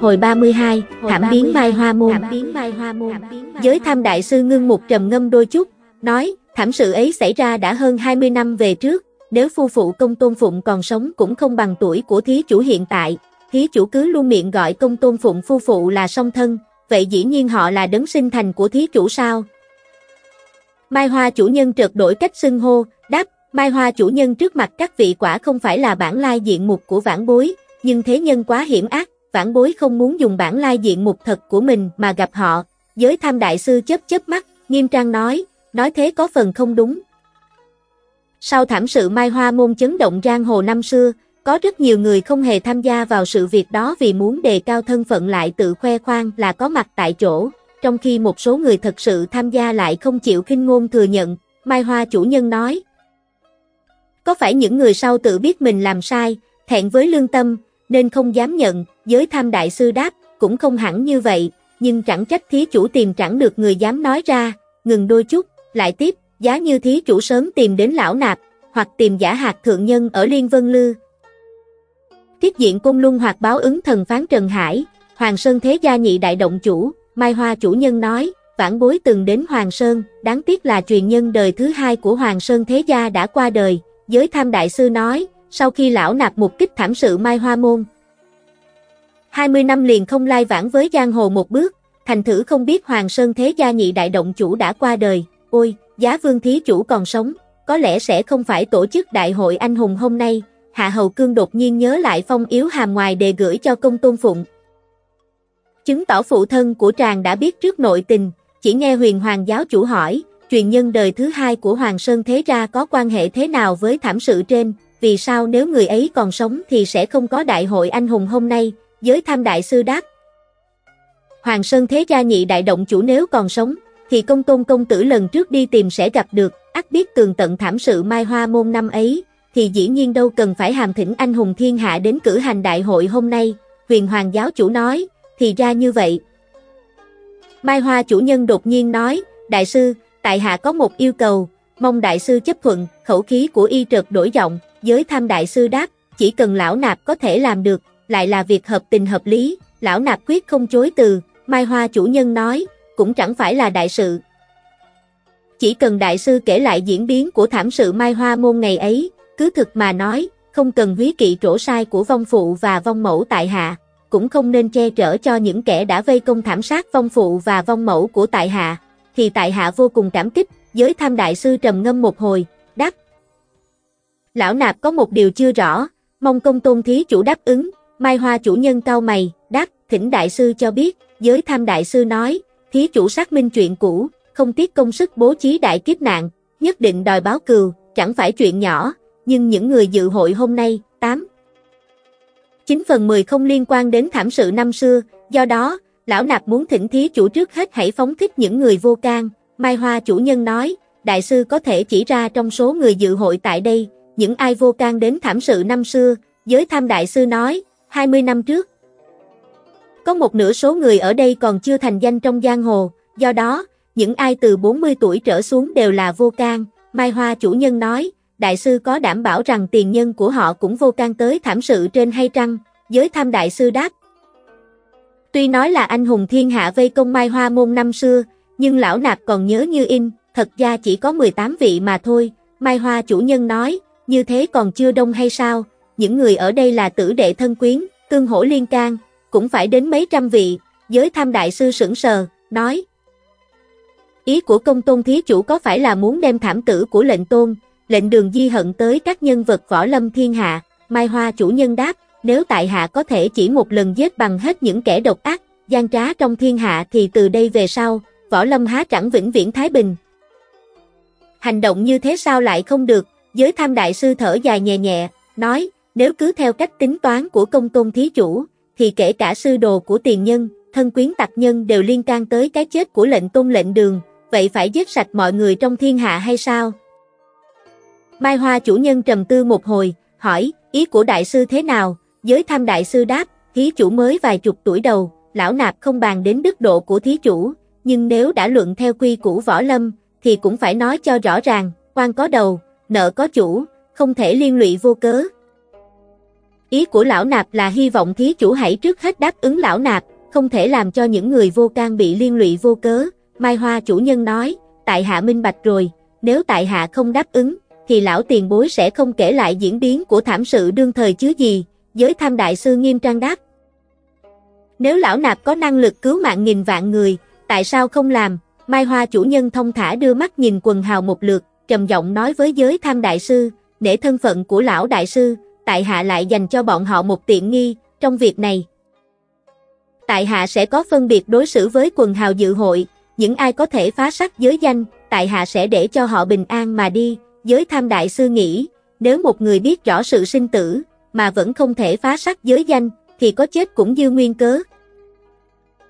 Hồi 32, thảm biến Mai Hoa Môn. Giới tham đại sư ngưng một trầm ngâm đôi chút, nói, thảm sự ấy xảy ra đã hơn 20 năm về trước, nếu phu phụ công tôn phụng còn sống cũng không bằng tuổi của thí chủ hiện tại, thí chủ cứ luôn miệng gọi công tôn phụng phu phụ là song thân, vậy dĩ nhiên họ là đấng sinh thành của thí chủ sao? Mai Hoa chủ nhân trượt đổi cách xưng hô, đáp, Mai Hoa chủ nhân trước mặt các vị quả không phải là bản lai diện mục của vãn bối, nhưng thế nhân quá hiểm ác, vãn bối không muốn dùng bản lai diện mục thật của mình mà gặp họ. Giới tham đại sư chớp chớp mắt, nghiêm trang nói, nói thế có phần không đúng. Sau thảm sự Mai Hoa môn chấn động giang hồ năm xưa, có rất nhiều người không hề tham gia vào sự việc đó vì muốn đề cao thân phận lại tự khoe khoang là có mặt tại chỗ, trong khi một số người thật sự tham gia lại không chịu khinh ngôn thừa nhận, Mai Hoa chủ nhân nói. Có phải những người sau tự biết mình làm sai, thẹn với lương tâm, nên không dám nhận, giới tham đại sư đáp, cũng không hẳn như vậy, nhưng chẳng trách thí chủ tìm chẳng được người dám nói ra, ngừng đôi chút, lại tiếp, giá như thí chủ sớm tìm đến lão nạp, hoặc tìm giả hạt thượng nhân ở Liên Vân Lư. Tiết diện cung luân hoặc báo ứng thần phán Trần Hải, Hoàng Sơn Thế Gia nhị đại động chủ, Mai Hoa chủ nhân nói, vãn bối từng đến Hoàng Sơn, đáng tiếc là truyền nhân đời thứ hai của Hoàng Sơn Thế Gia đã qua đời, giới tham đại sư nói, sau khi lão nạp một kích thảm sự Mai Hoa Môn. 20 năm liền không lai vãng với giang hồ một bước, thành thử không biết Hoàng Sơn Thế Gia nhị đại động chủ đã qua đời, ôi, giá vương thí chủ còn sống, có lẽ sẽ không phải tổ chức đại hội anh hùng hôm nay, Hạ Hầu Cương đột nhiên nhớ lại phong yếu hàm ngoài đề gửi cho công tôn phụng. Chứng tỏ phụ thân của tràng đã biết trước nội tình, chỉ nghe huyền hoàng giáo chủ hỏi, truyền nhân đời thứ hai của Hoàng Sơn Thế Gia có quan hệ thế nào với thảm sự trên, vì sao nếu người ấy còn sống thì sẽ không có đại hội anh hùng hôm nay, giới tham đại sư đáp. Hoàng Sơn Thế Gia nhị đại động chủ nếu còn sống, thì công tôn công tử lần trước đi tìm sẽ gặp được, ắt biết tường tận thảm sự mai hoa môn năm ấy, thì dĩ nhiên đâu cần phải hàm thỉnh anh hùng thiên hạ đến cử hành đại hội hôm nay, huyền hoàng giáo chủ nói, thì ra như vậy. Mai Hoa chủ nhân đột nhiên nói, đại sư, tại hạ có một yêu cầu, mong đại sư chấp thuận, khẩu khí của y trật đổi giọng, giới tham đại sư đáp, chỉ cần lão nạp có thể làm được, lại là việc hợp tình hợp lý, lão nạp quyết không chối từ, Mai Hoa chủ nhân nói, cũng chẳng phải là đại sự. Chỉ cần đại sư kể lại diễn biến của thảm sự Mai Hoa môn ngày ấy, cứ thực mà nói, không cần húy kỵ trổ sai của vong phụ và vong mẫu tại hạ, cũng không nên che chở cho những kẻ đã vây công thảm sát vong phụ và vong mẫu của tại hạ, thì tại hạ vô cùng cảm kích, giới tham đại sư trầm ngâm một hồi, đáp. Lão nạp có một điều chưa rõ, mong công tôn thí chủ đáp ứng, Mai Hoa chủ nhân cao mày, đáp, thỉnh đại sư cho biết, giới tham đại sư nói, thí chủ xác minh chuyện cũ, không tiếc công sức bố trí đại kiếp nạn, nhất định đòi báo cừu, chẳng phải chuyện nhỏ, nhưng những người dự hội hôm nay, 8. 9 phần 10 không liên quan đến thảm sự năm xưa, do đó, lão nạp muốn thỉnh thí chủ trước hết hãy phóng thích những người vô can, Mai Hoa chủ nhân nói, đại sư có thể chỉ ra trong số người dự hội tại đây, những ai vô can đến thảm sự năm xưa, giới tham đại sư nói, 20 năm trước. Có một nửa số người ở đây còn chưa thành danh trong giang hồ, do đó, những ai từ 40 tuổi trở xuống đều là vô can, Mai Hoa chủ nhân nói, đại sư có đảm bảo rằng tiền nhân của họ cũng vô can tới thảm sự trên hay trăng, giới tham đại sư đáp. Tuy nói là anh hùng thiên hạ vây công Mai Hoa môn năm xưa, nhưng lão nạp còn nhớ như in, thật ra chỉ có 18 vị mà thôi, Mai Hoa chủ nhân nói, như thế còn chưa đông hay sao, những người ở đây là tử đệ thân quyến, tương hỗ liên can, cũng phải đến mấy trăm vị, giới tham đại sư sững sờ, nói. Ý của công tôn thí chủ có phải là muốn đem thảm tử của lệnh tôn, lệnh đường di hận tới các nhân vật võ lâm thiên hạ, Mai Hoa chủ nhân đáp, nếu tại hạ có thể chỉ một lần giết bằng hết những kẻ độc ác, gian trá trong thiên hạ thì từ đây về sau, võ lâm há chẳng vĩnh viễn thái bình. Hành động như thế sao lại không được, giới tham đại sư thở dài nhẹ nhẹ, nói, nếu cứ theo cách tính toán của công tôn thí chủ, thì kể cả sư đồ của tiền nhân, thân quyến tặc nhân đều liên can tới cái chết của lệnh tôn lệnh đường, vậy phải giết sạch mọi người trong thiên hạ hay sao? Mai Hoa chủ nhân trầm tư một hồi, hỏi, ý của đại sư thế nào? Giới tham đại sư đáp, thí chủ mới vài chục tuổi đầu, lão nạp không bàn đến đức độ của thí chủ, nhưng nếu đã luận theo quy củ võ lâm, thì cũng phải nói cho rõ ràng, quan có đầu, nợ có chủ, không thể liên lụy vô cớ. Ý của lão nạp là hy vọng thí chủ hãy trước hết đáp ứng lão nạp, không thể làm cho những người vô can bị liên lụy vô cớ. Mai Hoa chủ nhân nói, tại hạ minh bạch rồi, nếu tại hạ không đáp ứng, thì lão tiền bối sẽ không kể lại diễn biến của thảm sự đương thời chứ gì, giới tham đại sư nghiêm trang đáp. Nếu lão nạp có năng lực cứu mạng nghìn vạn người, tại sao không làm? Mai Hoa chủ nhân thông thả đưa mắt nhìn quần hào một lượt, trầm giọng nói với giới tham đại sư, nể thân phận của lão đại sư, tại hạ lại dành cho bọn họ một tiện nghi, trong việc này. Tại hạ sẽ có phân biệt đối xử với quần hào dự hội, những ai có thể phá sắc giới danh, tại hạ sẽ để cho họ bình an mà đi, giới tham đại sư nghĩ, nếu một người biết rõ sự sinh tử, mà vẫn không thể phá sắc giới danh, thì có chết cũng dư nguyên cớ.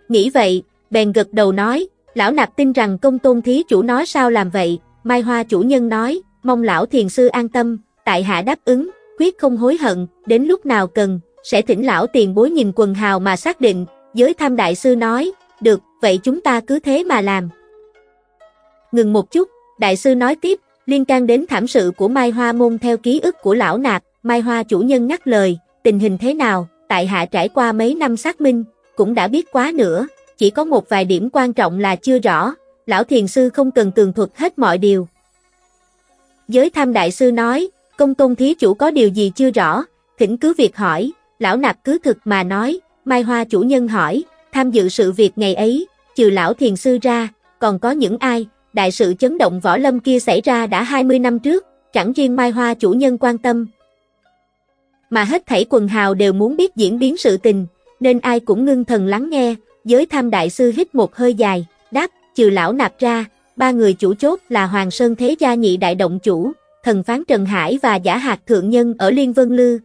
Nghĩ vậy, bèn gật đầu nói, lão nạp tin rằng công tôn thí chủ nói sao làm vậy, Mai Hoa chủ nhân nói, mong lão thiền sư an tâm, tại hạ đáp ứng, quyết không hối hận, đến lúc nào cần, sẽ thỉnh lão tiền bối nhìn quần hào mà xác định, giới tham đại sư nói, được, vậy chúng ta cứ thế mà làm. Ngừng một chút, đại sư nói tiếp, liên can đến thảm sự của Mai Hoa môn theo ký ức của lão nạp, Mai Hoa chủ nhân ngắt lời, tình hình thế nào, tại hạ trải qua mấy năm xác minh, cũng đã biết quá nữa, chỉ có một vài điểm quan trọng là chưa rõ, lão thiền sư không cần tường thuật hết mọi điều. Giới tham đại sư nói, công tôn thí chủ có điều gì chưa rõ, thỉnh cứ việc hỏi, lão nạp cứ thực mà nói, Mai Hoa chủ nhân hỏi, tham dự sự việc ngày ấy, trừ lão thiền sư ra, còn có những ai, đại sự chấn động võ lâm kia xảy ra đã 20 năm trước, chẳng riêng Mai Hoa chủ nhân quan tâm. Mà hết thảy quần hào đều muốn biết diễn biến sự tình, nên ai cũng ngưng thần lắng nghe, giới tham đại sư hít một hơi dài, đáp, trừ lão nạp ra, ba người chủ chốt là Hoàng Sơn Thế Gia Nhị Đại Động Chủ, Thần Phán Trần Hải và Giả Hạt Thượng Nhân ở Liên Vân Lư.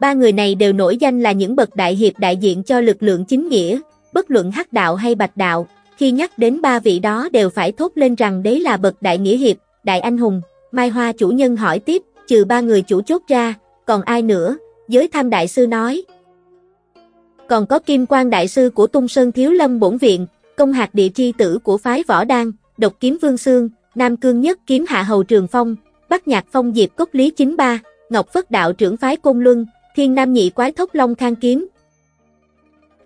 Ba người này đều nổi danh là những bậc đại hiệp đại diện cho lực lượng chính nghĩa, bất luận hắc đạo hay bạch đạo, khi nhắc đến ba vị đó đều phải thốt lên rằng đấy là bậc đại nghĩa hiệp, đại anh hùng. Mai Hoa chủ nhân hỏi tiếp, trừ ba người chủ chốt ra, còn ai nữa? Giới tham đại sư nói. Còn có kim quan đại sư của tung sơn thiếu lâm bổn viện, công hạt địa chi tử của phái võ đan, độc kiếm vương xương, nam cương nhất kiếm hạ hầu trường phong, bắc nhạc phong diệp cốc lý chính ba, ngọc phất đạo trưởng phái côn luân, thiên nam nhị quái thốc long khang kiếm.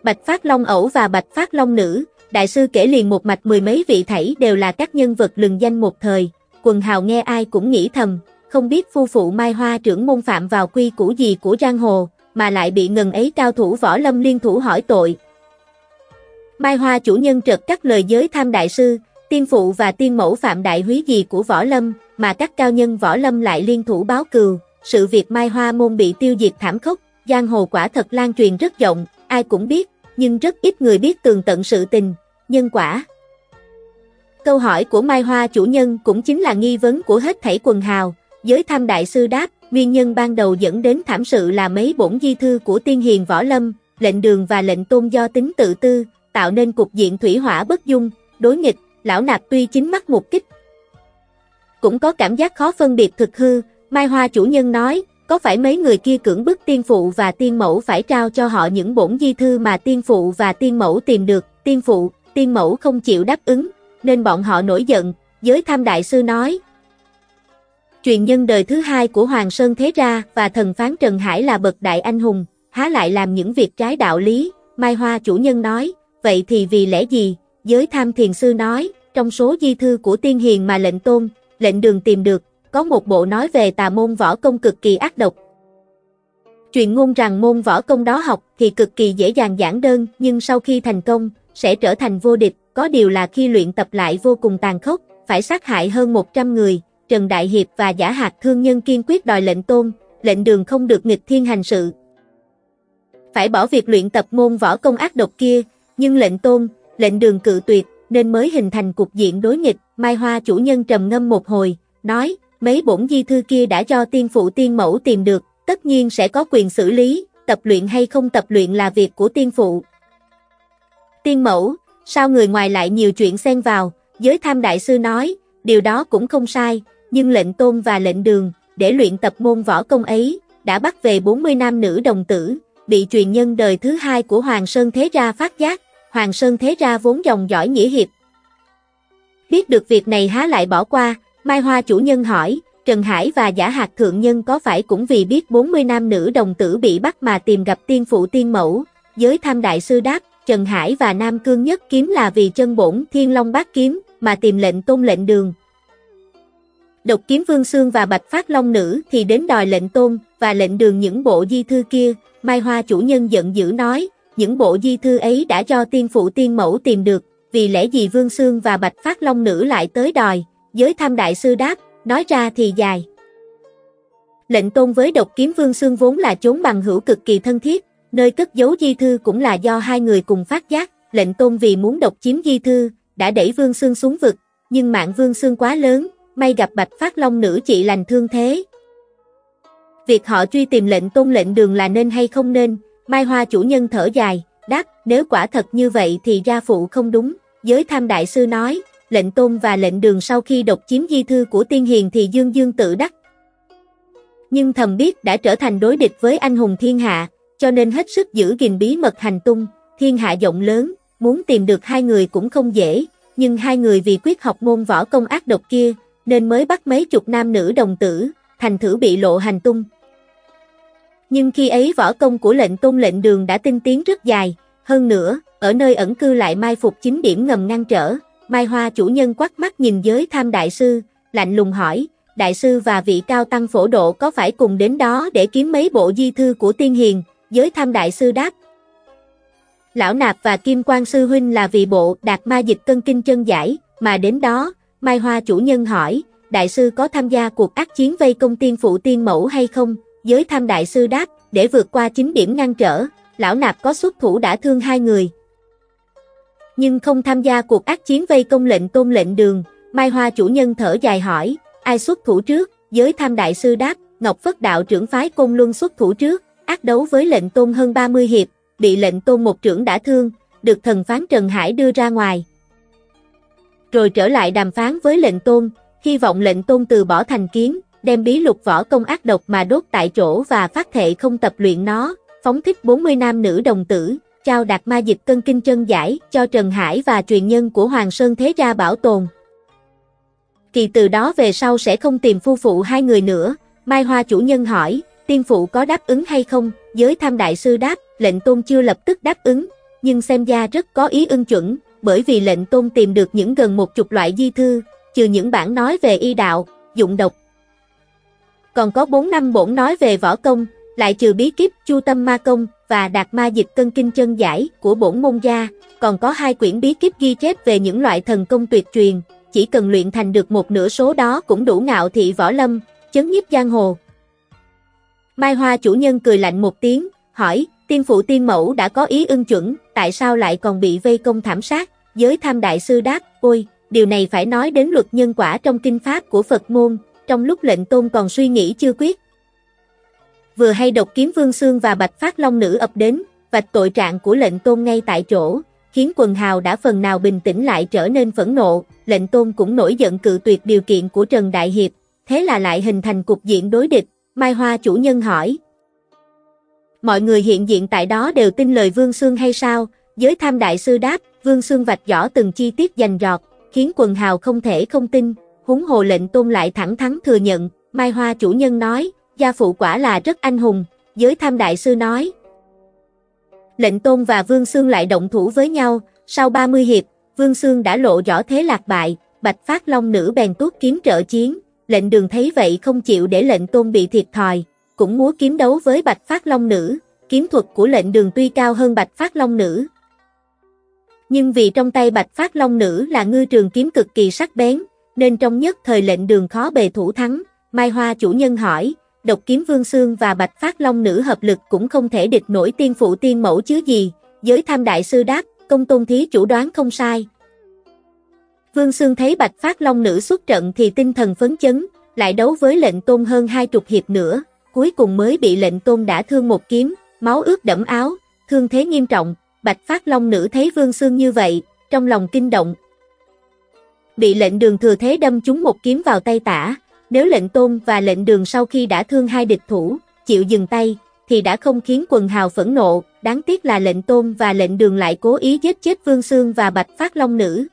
Bạch Phát Long ẩu và Bạch Phát Long nữ, đại sư kể liền một mạch mười mấy vị thảy đều là các nhân vật lừng danh một thời, quần hào nghe ai cũng nghĩ thầm, không biết phu phụ Mai Hoa trưởng môn phạm vào quy củ gì của giang hồ, mà lại bị ngần ấy cao thủ võ lâm liên thủ hỏi tội. Mai Hoa chủ nhân trật các lời giới tham đại sư, tiên phụ và tiên mẫu phạm đại húy gì của võ lâm, mà các cao nhân võ lâm lại liên thủ báo cừu, sự việc Mai Hoa môn bị tiêu diệt thảm khốc, giang hồ quả thật lan truyền rất rộng, ai cũng biết, nhưng rất ít người biết tường tận sự tình, nhân quả. Câu hỏi của Mai Hoa chủ nhân cũng chính là nghi vấn của hết thảy quần hào, giới tham đại sư đáp, nguyên nhân ban đầu dẫn đến thảm sự là mấy bổn di thư của tiên hiền võ lâm, lệnh đường và lệnh tôn do tính tự tư, tạo nên cục diện thủy hỏa bất dung, đối nghịch, lão nạp tuy chính mắt một kích. Cũng có cảm giác khó phân biệt thực hư, Mai Hoa chủ nhân nói, có phải mấy người kia cưỡng bức tiên phụ và tiên mẫu phải trao cho họ những bổn di thư mà tiên phụ và tiên mẫu tìm được, tiên phụ, tiên mẫu không chịu đáp ứng, nên bọn họ nổi giận, giới tham đại sư nói. Truyền nhân đời thứ hai của Hoàng Sơn Thế Ra và thần phán Trần Hải là bậc đại anh hùng, há lại làm những việc trái đạo lý, Mai Hoa chủ nhân nói, vậy thì vì lẽ gì, giới tham thiền sư nói, trong số di thư của tiên hiền mà lệnh tôn, lệnh đường tìm được, có một bộ nói về tà môn võ công cực kỳ ác độc. Truyền ngôn rằng môn võ công đó học thì cực kỳ dễ dàng giản đơn, nhưng sau khi thành công, sẽ trở thành vô địch, có điều là khi luyện tập lại vô cùng tàn khốc, phải sát hại hơn 100 người, Trần Đại Hiệp và giả hạt thương nhân kiên quyết đòi lệnh tôn, lệnh đường không được nghịch thiên hành sự. Phải bỏ việc luyện tập môn võ công ác độc kia, nhưng lệnh tôn, lệnh đường cự tuyệt, nên mới hình thành cục diện đối nghịch, Mai Hoa chủ nhân trầm ngâm một hồi, nói, mấy bổn di thư kia đã cho tiên phụ tiên mẫu tìm được, tất nhiên sẽ có quyền xử lý, tập luyện hay không tập luyện là việc của tiên phụ. Tiên mẫu, sao người ngoài lại nhiều chuyện xen vào, giới tham đại sư nói, điều đó cũng không sai, nhưng lệnh tôn và lệnh đường, để luyện tập môn võ công ấy, đã bắt về 40 nam nữ đồng tử, bị truyền nhân đời thứ hai của Hoàng Sơn Thế Ra phát giác, Hoàng Sơn Thế Ra vốn dòng giỏi nghĩa hiệp. Biết được việc này há lại bỏ qua, Mai Hoa chủ nhân hỏi, Trần Hải và giả hạt thượng nhân có phải cũng vì biết 40 nam nữ đồng tử bị bắt mà tìm gặp tiên phụ tiên mẫu, giới tham đại sư đáp, Trần Hải và Nam Cương nhất kiếm là vì chân bổn thiên long bát kiếm, mà tìm lệnh tôn lệnh đường. Độc kiếm vương xương và bạch phát long nữ thì đến đòi lệnh tôn, và lệnh đường những bộ di thư kia, Mai Hoa chủ nhân giận dữ nói, những bộ di thư ấy đã cho tiên phụ tiên mẫu tìm được, vì lẽ gì vương Sương và bạch phát long nữ lại tới đòi, giới tham đại sư đáp, nói ra thì dài. Lệnh tôn với độc kiếm vương Sương vốn là chốn bằng hữu cực kỳ thân thiết, nơi cất giấu di thư cũng là do hai người cùng phát giác, lệnh tôn vì muốn độc chiếm di thư, đã đẩy vương Sương xuống vực, nhưng mạng vương Sương quá lớn, may gặp bạch phát long nữ chị lành thương thế. Việc họ truy tìm lệnh tôn lệnh đường là nên hay không nên, Mai Hoa chủ nhân thở dài, đáp, nếu quả thật như vậy thì gia phụ không đúng, giới tham đại sư nói, lệnh tôn và lệnh đường sau khi độc chiếm di thư của tiên hiền thì dương dương tự đắc. Nhưng thầm biết đã trở thành đối địch với anh hùng thiên hạ, cho nên hết sức giữ gìn bí mật hành tung, thiên hạ rộng lớn, muốn tìm được hai người cũng không dễ, nhưng hai người vì quyết học môn võ công ác độc kia, nên mới bắt mấy chục nam nữ đồng tử, thành thử bị lộ hành tung. Nhưng khi ấy võ công của lệnh tôn lệnh đường đã tinh tiến rất dài, hơn nữa, ở nơi ẩn cư lại mai phục chính điểm ngầm ngăn trở, Mai Hoa chủ nhân quát mắt nhìn giới tham đại sư, lạnh lùng hỏi, đại sư và vị cao tăng phổ độ có phải cùng đến đó để kiếm mấy bộ di thư của tiên hiền, giới tham đại sư đáp. Lão Nạp và Kim Quang Sư Huynh là vì bộ đạt ma dịch cân kinh chân giải, mà đến đó, Mai Hoa chủ nhân hỏi, đại sư có tham gia cuộc ác chiến vây công tiên phụ tiên mẫu hay không, giới tham đại sư đáp, để vượt qua chính điểm ngăn trở, lão nạp có xuất thủ đã thương hai người. Nhưng không tham gia cuộc ác chiến vây công lệnh tôn lệnh đường, Mai Hoa chủ nhân thở dài hỏi, ai xuất thủ trước, giới tham đại sư đáp, Ngọc Phất đạo trưởng phái công Luân xuất thủ trước, ác đấu với lệnh tôn hơn 30 hiệp, bị lệnh tôn một trưởng đã thương, được thần phán Trần Hải đưa ra ngoài. Rồi trở lại đàm phán với lệnh tôn, hy vọng lệnh tôn từ bỏ thành kiến, đem bí lục võ công ác độc mà đốt tại chỗ và phát thệ không tập luyện nó, phóng thích 40 nam nữ đồng tử, trao đạt ma dịch cân kinh chân giải cho Trần Hải và truyền nhân của Hoàng Sơn Thế gia bảo tồn. Kỳ từ đó về sau sẽ không tìm phu phụ hai người nữa, Mai Hoa chủ nhân hỏi, tiên phụ có đáp ứng hay không, giới tham đại sư đáp, lệnh tôn chưa lập tức đáp ứng, nhưng xem ra rất có ý ưng chuẩn, bởi vì lệnh tôn tìm được những gần một chục loại di thư, trừ những bản nói về y đạo, dụng độc. Còn có 4 năm bổn nói về võ công, lại trừ bí kíp Chu Tâm Ma Công và Đạt Ma Dịch Cân Kinh Chân Giải của bổn môn gia, còn có hai quyển bí kíp ghi chép về những loại thần công tuyệt truyền, chỉ cần luyện thành được một nửa số đó cũng đủ ngạo thị võ lâm, chấn nhiếp giang hồ. Mai Hoa chủ nhân cười lạnh một tiếng, hỏi, tiên phụ tiên mẫu đã có ý ưng chuẩn, tại sao lại còn bị vây công thảm sát? Giới tham đại sư đáp, ôi, điều này phải nói đến luật nhân quả trong kinh pháp của Phật môn, trong lúc lệnh tôn còn suy nghĩ chưa quyết. Vừa hay độc kiếm vương xương và bạch phát long nữ ập đến, vạch tội trạng của lệnh tôn ngay tại chỗ, khiến quần hào đã phần nào bình tĩnh lại trở nên phẫn nộ, lệnh tôn cũng nổi giận cự tuyệt điều kiện của Trần Đại Hiệp, thế là lại hình thành cục diện đối địch, Mai Hoa chủ nhân hỏi. Mọi người hiện diện tại đó đều tin lời Vương Xương hay sao, giới tham đại sư đáp, Vương Xương vạch rõ từng chi tiết dành rọt, khiến quần hào không thể không tin, húng hồ lệnh tôn lại thẳng thắn thừa nhận, Mai Hoa chủ nhân nói, gia phụ quả là rất anh hùng, giới tham đại sư nói. Lệnh tôn và Vương Sương lại động thủ với nhau, sau 30 hiệp, Vương Sương đã lộ rõ thế lạc bại, Bạch Phát Long nữ bèn tuốt kiếm trợ chiến, lệnh đường thấy vậy không chịu để lệnh tôn bị thiệt thòi, cũng múa kiếm đấu với Bạch Phát Long Nữ, kiếm thuật của lệnh đường tuy cao hơn Bạch Phát Long Nữ. Nhưng vì trong tay Bạch Phát Long Nữ là ngư trường kiếm cực kỳ sắc bén, nên trong nhất thời lệnh đường khó bề thủ thắng, Mai Hoa chủ nhân hỏi, độc kiếm Vương xương và Bạch Phát Long Nữ hợp lực cũng không thể địch nổi tiên phụ tiên mẫu chứ gì, giới tham đại sư đáp, công tôn thí chủ đoán không sai. Vương Sương thấy Bạch Phát Long Nữ xuất trận thì tinh thần phấn chấn, lại đấu với lệnh tôn hơn hai chục hiệp nữa, cuối cùng mới bị lệnh tôn đã thương một kiếm, máu ướt đẫm áo, thương thế nghiêm trọng, Bạch Phát Long Nữ thấy Vương Sương như vậy, trong lòng kinh động. Bị lệnh đường thừa thế đâm chúng một kiếm vào tay tả, nếu lệnh tôn và lệnh đường sau khi đã thương hai địch thủ, chịu dừng tay, thì đã không khiến quần hào phẫn nộ, đáng tiếc là lệnh tôn và lệnh đường lại cố ý giết chết Vương Sương và Bạch Phát Long Nữ.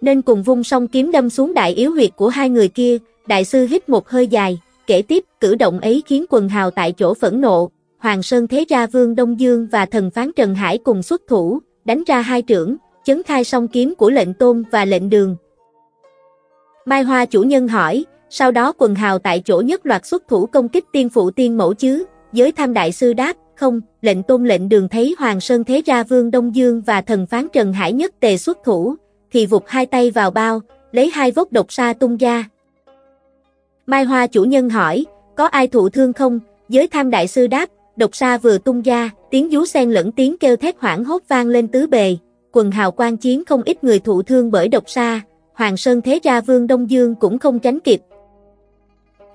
Nên cùng vung song kiếm đâm xuống đại yếu huyệt của hai người kia, đại sư hít một hơi dài, kể tiếp cử động ấy khiến quần hào tại chỗ phẫn nộ, Hoàng Sơn Thế Ra Vương Đông Dương và thần phán Trần Hải cùng xuất thủ, đánh ra hai trưởng, chấn khai song kiếm của lệnh tôn và lệnh đường. Mai Hoa chủ nhân hỏi, sau đó quần hào tại chỗ nhất loạt xuất thủ công kích tiên phụ tiên mẫu chứ, giới tham đại sư đáp, không, lệnh tôn lệnh đường thấy Hoàng Sơn Thế Ra Vương Đông Dương và thần phán Trần Hải nhất tề xuất thủ, thì vụt hai tay vào bao, lấy hai vốc độc sa tung ra. Mai Hoa chủ nhân hỏi, có ai thụ thương không, giới tham đại sư đáp, độc sa vừa tung ra, tiếng vú sen lẫn tiếng kêu thét hoảng hốt vang lên tứ bề, quần hào quan chiến không ít người thụ thương bởi độc sa, Hoàng Sơn Thế Ra Vương Đông Dương cũng không tránh kịp.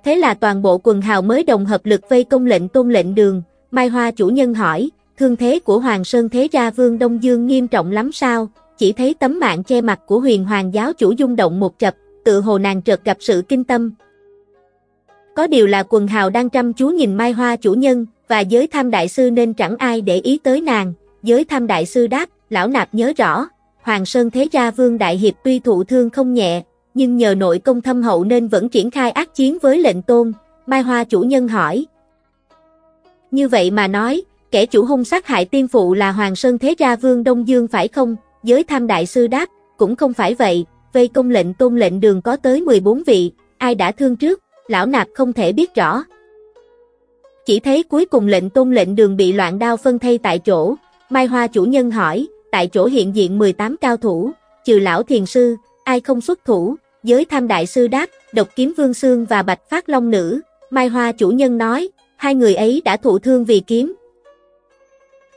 Thế là toàn bộ quần hào mới đồng hợp lực vây công lệnh tôn lệnh đường, Mai Hoa chủ nhân hỏi, thương thế của Hoàng Sơn Thế Ra Vương Đông Dương nghiêm trọng lắm sao, chỉ thấy tấm mạng che mặt của huyền hoàng giáo chủ dung động một chập, tự hồ nàng trợt gặp sự kinh tâm. Có điều là quần hào đang chăm chú nhìn Mai Hoa chủ nhân, và giới tham đại sư nên chẳng ai để ý tới nàng, giới tham đại sư đáp, lão nạp nhớ rõ, Hoàng Sơn Thế Gia Vương Đại Hiệp tuy thụ thương không nhẹ, nhưng nhờ nội công thâm hậu nên vẫn triển khai ác chiến với lệnh tôn, Mai Hoa chủ nhân hỏi. Như vậy mà nói, kẻ chủ hung sát hại tiên phụ là Hoàng Sơn Thế Gia Vương Đông Dương phải không? Giới tham đại sư đáp, cũng không phải vậy, vây công lệnh tôn lệnh đường có tới 14 vị, ai đã thương trước, lão nạp không thể biết rõ. Chỉ thấy cuối cùng lệnh tôn lệnh đường bị loạn đao phân thây tại chỗ, Mai Hoa chủ nhân hỏi, tại chỗ hiện diện 18 cao thủ, trừ lão thiền sư, ai không xuất thủ, giới tham đại sư đáp, độc kiếm vương xương và bạch phát long nữ, Mai Hoa chủ nhân nói, hai người ấy đã thụ thương vì kiếm.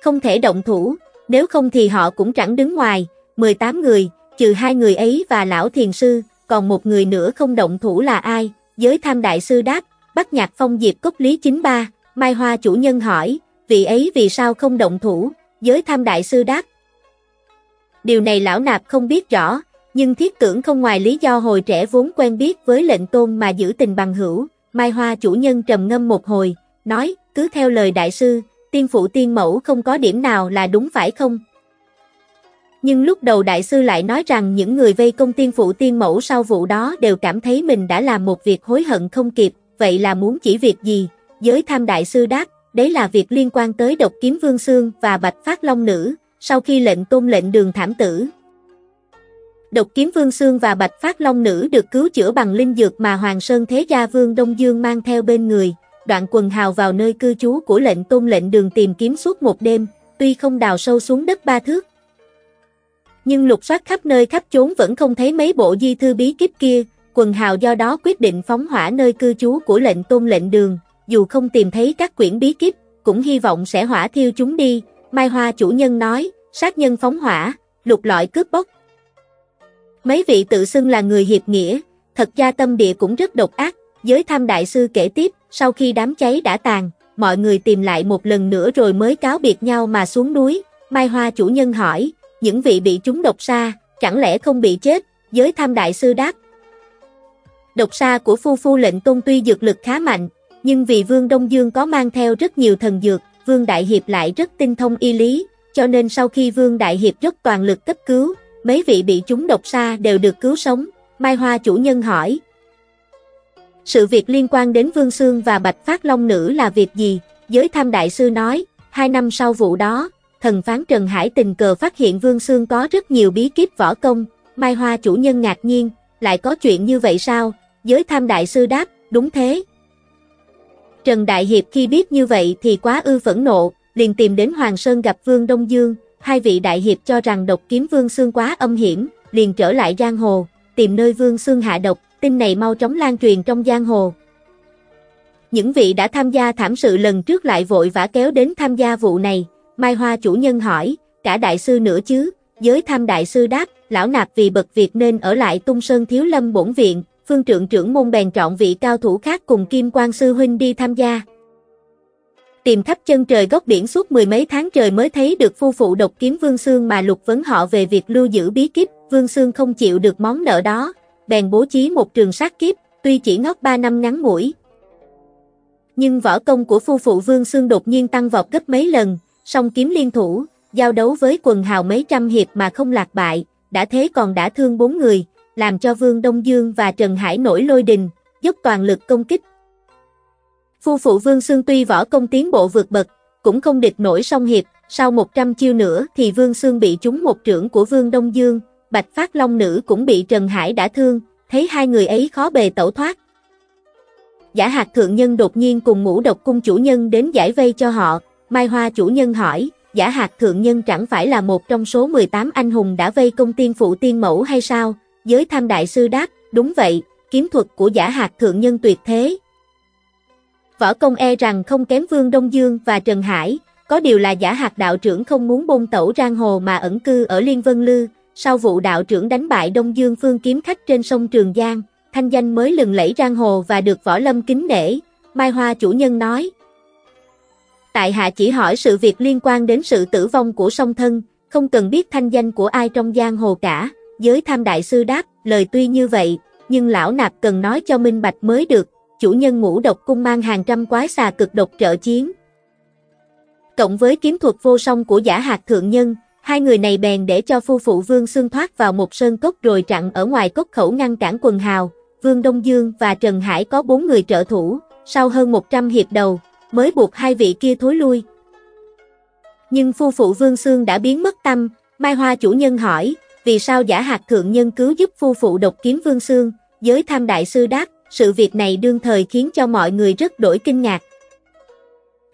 Không thể động thủ, nếu không thì họ cũng chẳng đứng ngoài, 18 người, trừ hai người ấy và lão thiền sư, còn một người nữa không động thủ là ai, giới tham đại sư đáp, bắt nhạc phong diệp cốc lý chính ba, Mai Hoa chủ nhân hỏi, vị ấy vì sao không động thủ, giới tham đại sư đáp, Điều này lão nạp không biết rõ, nhưng thiết tưởng không ngoài lý do hồi trẻ vốn quen biết với lệnh tôn mà giữ tình bằng hữu, Mai Hoa chủ nhân trầm ngâm một hồi, nói, cứ theo lời đại sư, tiên phụ tiên mẫu không có điểm nào là đúng phải không? Nhưng lúc đầu đại sư lại nói rằng những người vây công tiên phụ tiên mẫu sau vụ đó đều cảm thấy mình đã làm một việc hối hận không kịp, vậy là muốn chỉ việc gì? Giới tham đại sư đáp, đấy là việc liên quan tới độc kiếm vương xương và bạch phát long nữ, sau khi lệnh tôn lệnh đường thảm tử. Độc kiếm vương xương và bạch phát long nữ được cứu chữa bằng linh dược mà Hoàng Sơn Thế Gia Vương Đông Dương mang theo bên người, đoạn quần hào vào nơi cư trú của lệnh tôn lệnh đường tìm kiếm suốt một đêm, tuy không đào sâu xuống đất ba thước. Nhưng lục soát khắp nơi khắp chốn vẫn không thấy mấy bộ di thư bí kíp kia, quần hào do đó quyết định phóng hỏa nơi cư trú của lệnh tôn lệnh đường, dù không tìm thấy các quyển bí kíp, cũng hy vọng sẽ hỏa thiêu chúng đi, Mai Hoa chủ nhân nói, sát nhân phóng hỏa, lục lọi cướp bóc. Mấy vị tự xưng là người hiệp nghĩa, thật ra tâm địa cũng rất độc ác, giới tham đại sư kể tiếp, sau khi đám cháy đã tàn, mọi người tìm lại một lần nữa rồi mới cáo biệt nhau mà xuống núi, Mai Hoa chủ nhân hỏi, những vị bị chúng độc sa, chẳng lẽ không bị chết, giới tham đại sư đáp. Độc sa của phu phu lệnh tôn tuy dược lực khá mạnh, nhưng vì Vương Đông Dương có mang theo rất nhiều thần dược, Vương Đại Hiệp lại rất tinh thông y lý, cho nên sau khi Vương Đại Hiệp rất toàn lực cấp cứu, mấy vị bị chúng độc sa đều được cứu sống. Mai Hoa chủ nhân hỏi. Sự việc liên quan đến Vương Sương và Bạch Phát Long Nữ là việc gì? Giới tham đại sư nói, hai năm sau vụ đó, thần phán Trần Hải tình cờ phát hiện Vương Sương có rất nhiều bí kíp võ công. Mai Hoa chủ nhân ngạc nhiên, lại có chuyện như vậy sao? Giới tham đại sư đáp, đúng thế. Trần Đại Hiệp khi biết như vậy thì quá ư phẫn nộ, liền tìm đến Hoàng Sơn gặp Vương Đông Dương, hai vị Đại Hiệp cho rằng độc kiếm Vương Sương quá âm hiểm, liền trở lại giang hồ, tìm nơi Vương Sương hạ độc, tin này mau chóng lan truyền trong giang hồ. Những vị đã tham gia thảm sự lần trước lại vội vã kéo đến tham gia vụ này, Mai Hoa chủ nhân hỏi, cả đại sư nữa chứ, giới tham đại sư đáp, lão nạp vì bậc việc nên ở lại tung sơn thiếu lâm bổn viện, phương trượng trưởng môn bèn chọn vị cao thủ khác cùng Kim Quan Sư Huynh đi tham gia. Tìm khắp chân trời góc biển suốt mười mấy tháng trời mới thấy được phu phụ độc kiếm Vương Sương mà lục vấn họ về việc lưu giữ bí kíp, Vương Sương không chịu được món nợ đó, bèn bố trí một trường sát kiếp, tuy chỉ ngót 3 năm ngắn ngủi. Nhưng võ công của phu phụ Vương Sương đột nhiên tăng vọt gấp mấy lần, song kiếm liên thủ, giao đấu với quần hào mấy trăm hiệp mà không lạc bại, đã thế còn đã thương bốn người, làm cho Vương Đông Dương và Trần Hải nổi lôi đình, dốc toàn lực công kích. Phu phụ Vương Sương tuy võ công tiến bộ vượt bậc, cũng không địch nổi song hiệp, sau 100 chiêu nữa thì Vương Sương bị trúng một trưởng của Vương Đông Dương, Bạch Phát Long Nữ cũng bị Trần Hải đã thương, thấy hai người ấy khó bề tẩu thoát. Giả hạt thượng nhân đột nhiên cùng ngũ độc cung chủ nhân đến giải vây cho họ, Mai Hoa chủ nhân hỏi, giả hạt thượng nhân chẳng phải là một trong số 18 anh hùng đã vây công tiên phụ tiên mẫu hay sao? Giới tham đại sư đáp, đúng vậy, kiếm thuật của giả hạt thượng nhân tuyệt thế. Võ công e rằng không kém Vương Đông Dương và Trần Hải, có điều là giả hạt đạo trưởng không muốn bôn tẩu giang hồ mà ẩn cư ở Liên Vân Lư, sau vụ đạo trưởng đánh bại Đông Dương Phương kiếm khách trên sông Trường Giang, thanh danh mới lừng lẫy giang hồ và được võ lâm kính nể, Mai Hoa chủ nhân nói. Tại hạ chỉ hỏi sự việc liên quan đến sự tử vong của song thân, không cần biết thanh danh của ai trong giang hồ cả, giới tham đại sư đáp, lời tuy như vậy, nhưng lão nạp cần nói cho minh bạch mới được, chủ nhân ngũ độc cung mang hàng trăm quái xà cực độc trợ chiến. Cộng với kiếm thuật vô song của giả hạt thượng nhân, hai người này bèn để cho phu phụ Vương Xương thoát vào một sơn cốc rồi chặn ở ngoài cốc khẩu ngăn cản quần hào, Vương Đông Dương và Trần Hải có bốn người trợ thủ, sau hơn 100 hiệp đầu, mới buộc hai vị kia thối lui. Nhưng phu phụ Vương xương đã biến mất tâm, Mai Hoa chủ nhân hỏi, vì sao giả hạt thượng nhân cứu giúp phu phụ độc kiếm Vương xương giới tham đại sư đáp, sự việc này đương thời khiến cho mọi người rất đổi kinh ngạc.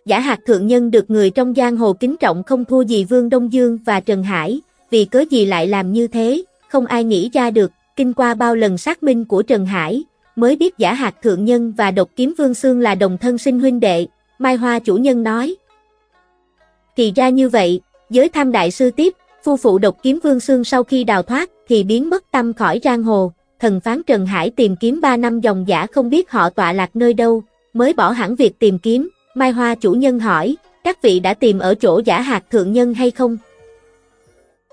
Giả hạt thượng nhân được người trong giang hồ kính trọng không thua gì Vương Đông Dương và Trần Hải, vì cớ gì lại làm như thế, không ai nghĩ ra được, kinh qua bao lần xác minh của Trần Hải, mới biết giả hạt thượng nhân và độc kiếm Vương xương là đồng thân sinh huynh đệ, Mai Hoa chủ nhân nói. Thì ra như vậy, giới tham đại sư tiếp, phu phụ độc kiếm Vương xương sau khi đào thoát thì biến mất tâm khỏi giang hồ, thần phán Trần Hải tìm kiếm 3 năm dòng giả không biết họ tọa lạc nơi đâu, mới bỏ hẳn việc tìm kiếm, Mai Hoa chủ nhân hỏi, các vị đã tìm ở chỗ giả hạt thượng nhân hay không?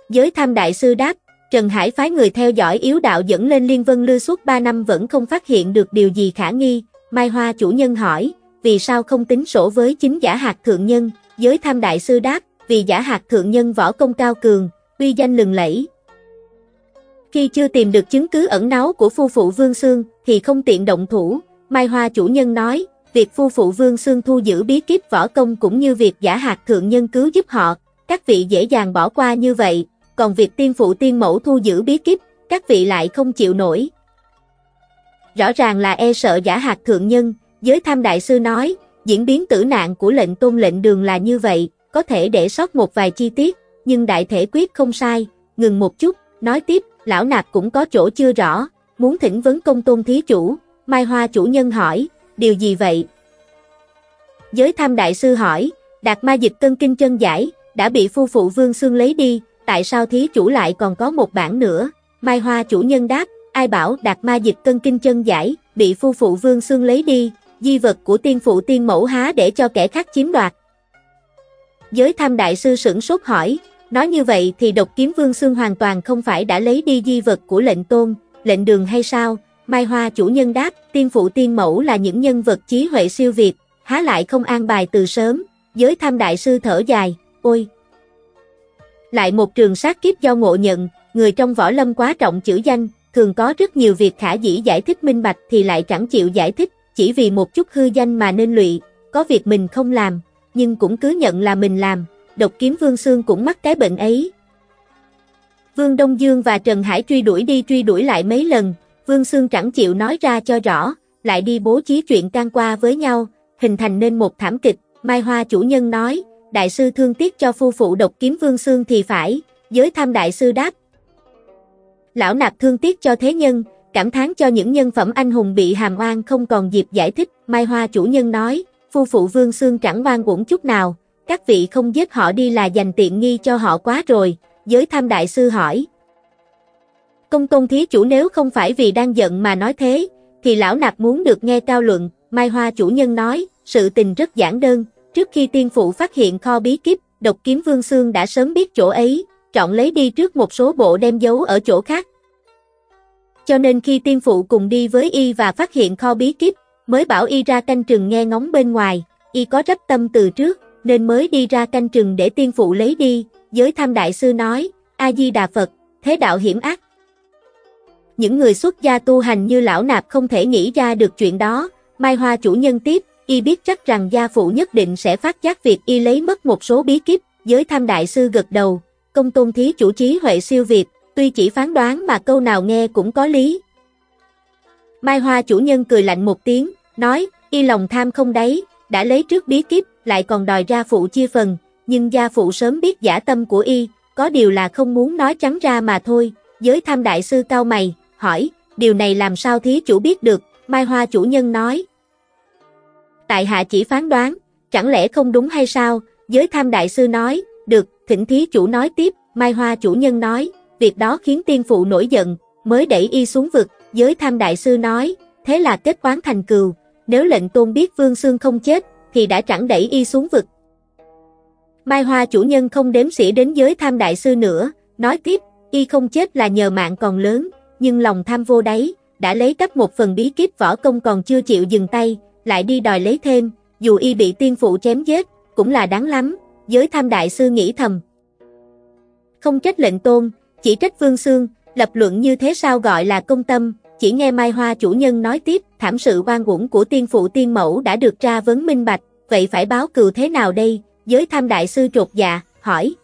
Giới tham đại sư đáp, Trần Hải phái người theo dõi yếu đạo dẫn lên Liên Vân Lư suốt 3 năm vẫn không phát hiện được điều gì khả nghi, Mai Hoa chủ nhân hỏi, vì sao không tính sổ với chính giả hạt thượng nhân, giới tham đại sư đáp, vì giả hạt thượng nhân võ công cao cường, uy danh lừng lẫy. Khi chưa tìm được chứng cứ ẩn náu của phu phụ Vương Sương, thì không tiện động thủ, Mai Hoa chủ nhân nói, việc phu phụ Vương Sương thu giữ bí kíp võ công cũng như việc giả hạt thượng nhân cứu giúp họ, các vị dễ dàng bỏ qua như vậy, còn việc tiên phụ tiên mẫu thu giữ bí kíp, các vị lại không chịu nổi. Rõ ràng là e sợ giả hạt thượng nhân, giới tham đại sư nói, diễn biến tử nạn của lệnh tôn lệnh đường là như vậy, có thể để sót một vài chi tiết, nhưng đại thể quyết không sai, ngừng một chút, nói tiếp, lão nạp cũng có chỗ chưa rõ, muốn thỉnh vấn công tôn thí chủ, Mai Hoa chủ nhân hỏi, điều gì vậy? Giới tham đại sư hỏi, đạt ma dịch cân kinh chân giải, đã bị phu phụ vương xương lấy đi, tại sao thí chủ lại còn có một bản nữa? Mai Hoa chủ nhân đáp, ai bảo đạt ma dịch cân kinh chân giải, bị phu phụ vương xương lấy đi, di vật của tiên phụ tiên mẫu há để cho kẻ khác chiếm đoạt. Giới tham đại sư sửng sốt hỏi, nói như vậy thì độc kiếm vương xương hoàn toàn không phải đã lấy đi di vật của lệnh tôn, lệnh đường hay sao? Mai Hoa chủ nhân đáp, tiên phụ tiên mẫu là những nhân vật trí huệ siêu việt, há lại không an bài từ sớm, giới tham đại sư thở dài, ôi. Lại một trường sát kiếp do ngộ nhận, người trong võ lâm quá trọng chữ danh, thường có rất nhiều việc khả dĩ giải thích minh bạch thì lại chẳng chịu giải thích, chỉ vì một chút hư danh mà nên lụy, có việc mình không làm, nhưng cũng cứ nhận là mình làm, độc kiếm Vương Sương cũng mắc cái bệnh ấy. Vương Đông Dương và Trần Hải truy đuổi đi truy đuổi lại mấy lần, Vương Sương chẳng chịu nói ra cho rõ, lại đi bố trí chuyện can qua với nhau, hình thành nên một thảm kịch, Mai Hoa chủ nhân nói, đại sư thương tiếc cho phu phụ độc kiếm Vương Sương thì phải, giới tham đại sư đáp. Lão nạp thương tiếc cho thế nhân, cảm thán cho những nhân phẩm anh hùng bị hàm oan không còn dịp giải thích, Mai Hoa chủ nhân nói, phu phụ Vương xương chẳng ngoan quẩn chút nào, các vị không giết họ đi là dành tiện nghi cho họ quá rồi, giới tham đại sư hỏi. Công tôn thí chủ nếu không phải vì đang giận mà nói thế, thì lão nạp muốn được nghe cao luận, Mai Hoa chủ nhân nói, sự tình rất giản đơn, trước khi tiên phụ phát hiện kho bí kíp, độc kiếm vương xương đã sớm biết chỗ ấy, chọn lấy đi trước một số bộ đem giấu ở chỗ khác. Cho nên khi tiên phụ cùng đi với y và phát hiện kho bí kíp, mới bảo y ra canh trừng nghe ngóng bên ngoài, y có rất tâm từ trước, nên mới đi ra canh trừng để tiên phụ lấy đi, giới tham đại sư nói, A-di-đà Phật, thế đạo hiểm ác. Những người xuất gia tu hành như lão nạp không thể nghĩ ra được chuyện đó, Mai Hoa chủ nhân tiếp, y biết chắc rằng gia phụ nhất định sẽ phát giác việc y lấy mất một số bí kíp, giới tham đại sư gật đầu, công tôn thí chủ trí huệ siêu việt, tuy chỉ phán đoán mà câu nào nghe cũng có lý. Mai Hoa chủ nhân cười lạnh một tiếng, nói, y lòng tham không đáy, đã lấy trước bí kíp, lại còn đòi ra phụ chia phần, nhưng gia phụ sớm biết giả tâm của y, có điều là không muốn nói trắng ra mà thôi, giới tham đại sư cao mày, hỏi, điều này làm sao thí chủ biết được, Mai Hoa chủ nhân nói. Tại hạ chỉ phán đoán, chẳng lẽ không đúng hay sao, giới tham đại sư nói, được, thỉnh thí chủ nói tiếp, Mai Hoa chủ nhân nói, việc đó khiến tiên phụ nổi giận, mới đẩy y xuống vực, giới tham đại sư nói, thế là kết quán thành cừu, nếu lệnh tôn biết Vương xương không chết, thì đã chẳng đẩy y xuống vực. Mai Hoa chủ nhân không đếm xỉa đến giới tham đại sư nữa, nói tiếp, y không chết là nhờ mạng còn lớn, nhưng lòng tham vô đáy, đã lấy cắp một phần bí kíp võ công còn chưa chịu dừng tay, lại đi đòi lấy thêm, dù y bị tiên phụ chém giết, cũng là đáng lắm, giới tham đại sư nghĩ thầm. Không trách lệnh tôn, chỉ trách Vương xương lập luận như thế sao gọi là công tâm, chỉ nghe Mai Hoa chủ nhân nói tiếp, thảm sự oan uổng của tiên phụ tiên mẫu đã được tra vấn minh bạch, vậy phải báo cừu thế nào đây? Giới tham đại sư trột dạ, hỏi.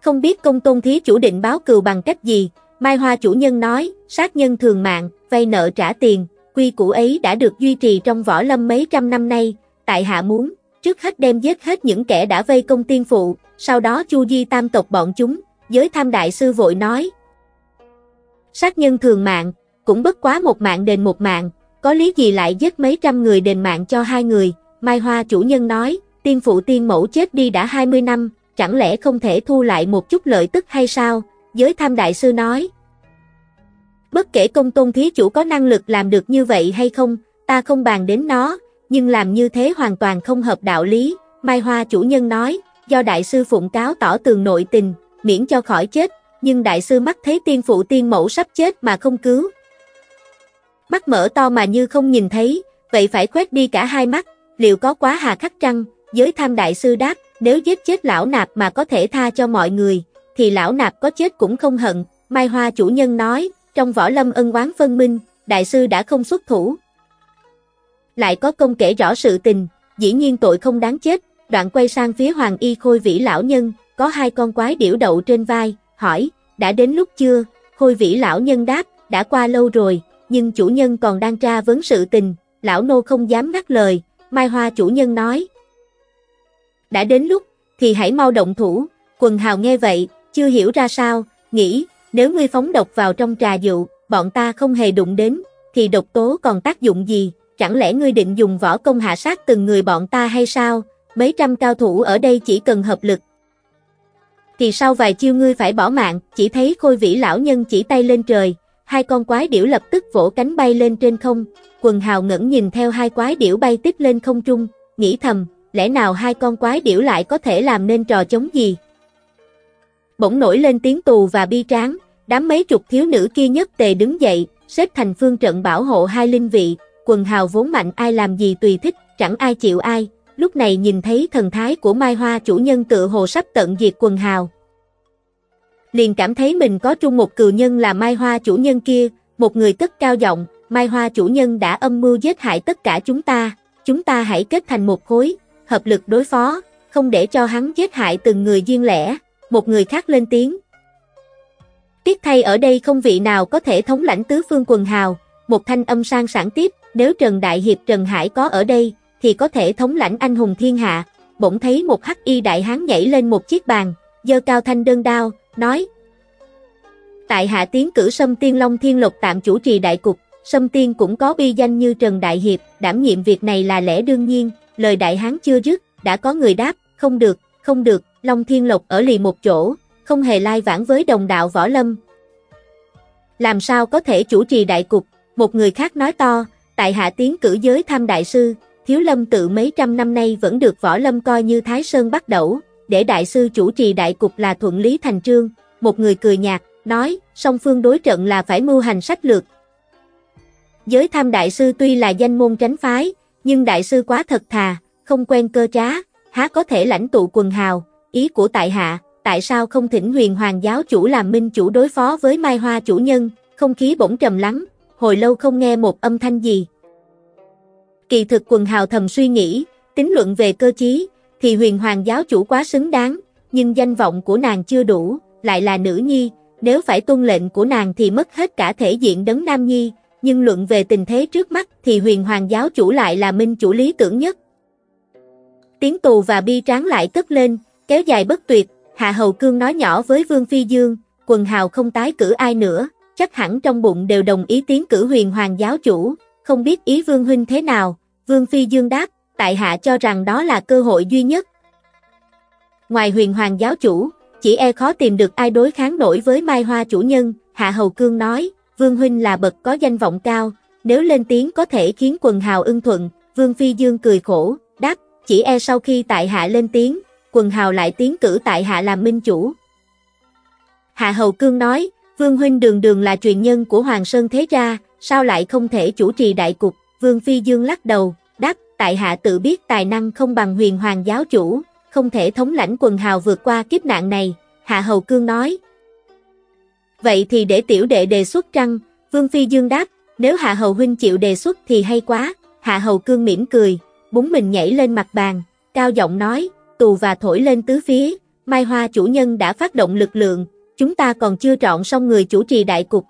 Không biết công tôn thí chủ định báo cừu bằng cách gì? Mai Hoa chủ nhân nói, sát nhân thường mạng, vay nợ trả tiền, quy củ ấy đã được duy trì trong võ lâm mấy trăm năm nay, tại hạ muốn, trước hết đem giết hết những kẻ đã vây công tiên phụ, sau đó chu di tam tộc bọn chúng, giới tham đại sư vội nói, Sát nhân thường mạng, cũng bất quá một mạng đền một mạng, có lý gì lại giết mấy trăm người đền mạng cho hai người, Mai Hoa chủ nhân nói, tiên phụ tiên mẫu chết đi đã 20 năm, chẳng lẽ không thể thu lại một chút lợi tức hay sao, giới tham đại sư nói. Bất kể công tôn thí chủ có năng lực làm được như vậy hay không, ta không bàn đến nó, nhưng làm như thế hoàn toàn không hợp đạo lý, Mai Hoa chủ nhân nói, do đại sư phụng cáo tỏ tường nội tình, miễn cho khỏi chết, nhưng đại sư mắt thấy tiên phụ tiên mẫu sắp chết mà không cứu. Mắt mở to mà như không nhìn thấy, vậy phải quét đi cả hai mắt, liệu có quá hà khắc trăng, giới tham đại sư đáp, nếu giết chết lão nạp mà có thể tha cho mọi người, thì lão nạp có chết cũng không hận, Mai Hoa chủ nhân nói, trong võ lâm ân oán phân minh, đại sư đã không xuất thủ. Lại có công kể rõ sự tình, dĩ nhiên tội không đáng chết, đoạn quay sang phía hoàng y khôi vĩ lão nhân, có hai con quái điểu đậu trên vai, hỏi, đã đến lúc chưa? Khôi vĩ lão nhân đáp, đã qua lâu rồi, nhưng chủ nhân còn đang tra vấn sự tình, lão nô không dám ngắt lời, Mai Hoa chủ nhân nói. Đã đến lúc, thì hãy mau động thủ, quần hào nghe vậy, chưa hiểu ra sao, nghĩ, nếu ngươi phóng độc vào trong trà dụ, bọn ta không hề đụng đến, thì độc tố còn tác dụng gì, chẳng lẽ ngươi định dùng võ công hạ sát từng người bọn ta hay sao, mấy trăm cao thủ ở đây chỉ cần hợp lực, thì sau vài chiêu ngươi phải bỏ mạng, chỉ thấy khôi vĩ lão nhân chỉ tay lên trời, hai con quái điểu lập tức vỗ cánh bay lên trên không, quần hào ngẩn nhìn theo hai quái điểu bay tiếp lên không trung, nghĩ thầm, lẽ nào hai con quái điểu lại có thể làm nên trò chống gì? Bỗng nổi lên tiếng tù và bi tráng, đám mấy chục thiếu nữ kia nhất tề đứng dậy, xếp thành phương trận bảo hộ hai linh vị, quần hào vốn mạnh ai làm gì tùy thích, chẳng ai chịu ai, lúc này nhìn thấy thần thái của Mai Hoa chủ nhân tự hồ sắp tận diệt quần hào. Liền cảm thấy mình có chung một cừu nhân là Mai Hoa chủ nhân kia, một người tức cao giọng, Mai Hoa chủ nhân đã âm mưu giết hại tất cả chúng ta, chúng ta hãy kết thành một khối, hợp lực đối phó, không để cho hắn giết hại từng người riêng lẻ, một người khác lên tiếng. Tiếc thay ở đây không vị nào có thể thống lãnh tứ phương quần hào, một thanh âm sang sản tiếp, nếu Trần Đại Hiệp Trần Hải có ở đây, thì có thể thống lãnh anh hùng thiên hạ. Bỗng thấy một hắc y đại hán nhảy lên một chiếc bàn, dơ cao thanh đơn đao, nói. Tại hạ tiến cử Sâm Tiên Long Thiên Lộc tạm chủ trì đại cục, Sâm Tiên cũng có bi danh như Trần Đại Hiệp, đảm nhiệm việc này là lẽ đương nhiên, lời đại hán chưa dứt, đã có người đáp, không được, không được, Long Thiên Lộc ở lì một chỗ, không hề lai vãng với đồng đạo võ lâm. Làm sao có thể chủ trì đại cục, một người khác nói to, tại hạ tiến cử giới tham đại sư, thiếu lâm tự mấy trăm năm nay vẫn được võ lâm coi như Thái Sơn bắt đầu, để đại sư chủ trì đại cục là thuận lý thành trương, một người cười nhạt, nói, song phương đối trận là phải mưu hành sách lược. Giới tham đại sư tuy là danh môn tránh phái, nhưng đại sư quá thật thà, không quen cơ trá, há có thể lãnh tụ quần hào, ý của tại hạ, tại sao không thỉnh huyền hoàng giáo chủ làm minh chủ đối phó với mai hoa chủ nhân, không khí bỗng trầm lắng, hồi lâu không nghe một âm thanh gì. Kỳ thực quần hào thầm suy nghĩ, tính luận về cơ chí, thì huyền hoàng giáo chủ quá xứng đáng, nhưng danh vọng của nàng chưa đủ, lại là nữ nhi, nếu phải tuân lệnh của nàng thì mất hết cả thể diện đấng nam nhi, nhưng luận về tình thế trước mắt thì huyền hoàng giáo chủ lại là minh chủ lý tưởng nhất. Tiếng tù và bi tráng lại cất lên, kéo dài bất tuyệt, Hạ Hầu Cương nói nhỏ với Vương Phi Dương, quần hào không tái cử ai nữa, chắc hẳn trong bụng đều đồng ý tiến cử huyền hoàng giáo chủ, không biết ý Vương Huynh thế nào, Vương Phi Dương đáp, tại hạ cho rằng đó là cơ hội duy nhất. Ngoài huyền hoàng giáo chủ, chỉ e khó tìm được ai đối kháng nổi với Mai Hoa chủ nhân, Hạ Hầu Cương nói, Vương Huynh là bậc có danh vọng cao, nếu lên tiếng có thể khiến quần hào ưng thuận, Vương Phi Dương cười khổ, đáp, chỉ e sau khi tại hạ lên tiếng, quần hào lại tiến cử tại hạ làm minh chủ. Hạ Hầu Cương nói, Vương Huynh đường đường là truyền nhân của Hoàng Sơn Thế Gia, sao lại không thể chủ trì đại cục, Vương Phi Dương lắc đầu, đáp, tại hạ tự biết tài năng không bằng huyền hoàng giáo chủ, không thể thống lãnh quần hào vượt qua kiếp nạn này, Hạ Hầu Cương nói. Vậy thì để tiểu đệ đề xuất trăng, Vương Phi Dương đáp, nếu Hạ Hầu Huynh chịu đề xuất thì hay quá, Hạ Hầu Cương mỉm cười, búng mình nhảy lên mặt bàn, cao giọng nói, tù và thổi lên tứ phía, Mai Hoa chủ nhân đã phát động lực lượng, chúng ta còn chưa chọn xong người chủ trì đại cục.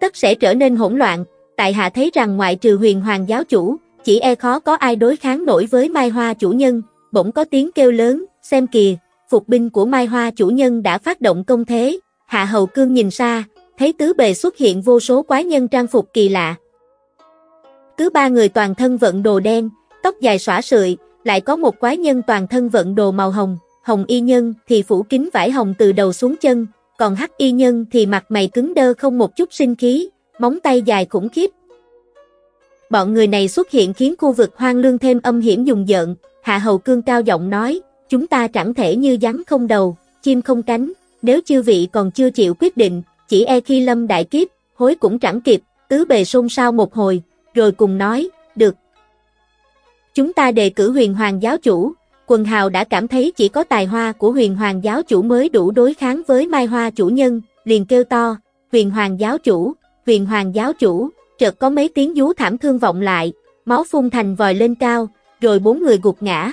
Tất sẽ trở nên hỗn loạn, tại hạ thấy rằng ngoại trừ huyền hoàng giáo chủ, chỉ e khó có ai đối kháng nổi với Mai Hoa chủ nhân, bỗng có tiếng kêu lớn, xem kìa, phục binh của Mai Hoa chủ nhân đã phát động công thế, Hạ Hầu Cương nhìn xa, thấy tứ bề xuất hiện vô số quái nhân trang phục kỳ lạ. Cứ ba người toàn thân vận đồ đen, tóc dài xõa sợi, lại có một quái nhân toàn thân vận đồ màu hồng, hồng y nhân thì phủ kín vải hồng từ đầu xuống chân, còn hắc y nhân thì mặt mày cứng đơ không một chút sinh khí, móng tay dài khủng khiếp. Bọn người này xuất hiện khiến khu vực hoang lương thêm âm hiểm dùng giận, Hạ Hầu Cương cao giọng nói, chúng ta chẳng thể như rắn không đầu, chim không cánh, nếu chư vị còn chưa chịu quyết định, chỉ e khi lâm đại kiếp, hối cũng chẳng kịp, tứ bề xôn xao một hồi, rồi cùng nói, được. Chúng ta đề cử huyền hoàng giáo chủ, quần hào đã cảm thấy chỉ có tài hoa của huyền hoàng giáo chủ mới đủ đối kháng với mai hoa chủ nhân, liền kêu to, huyền hoàng giáo chủ, huyền hoàng giáo chủ, chợt có mấy tiếng vú thảm thương vọng lại, máu phun thành vòi lên cao, rồi bốn người gục ngã.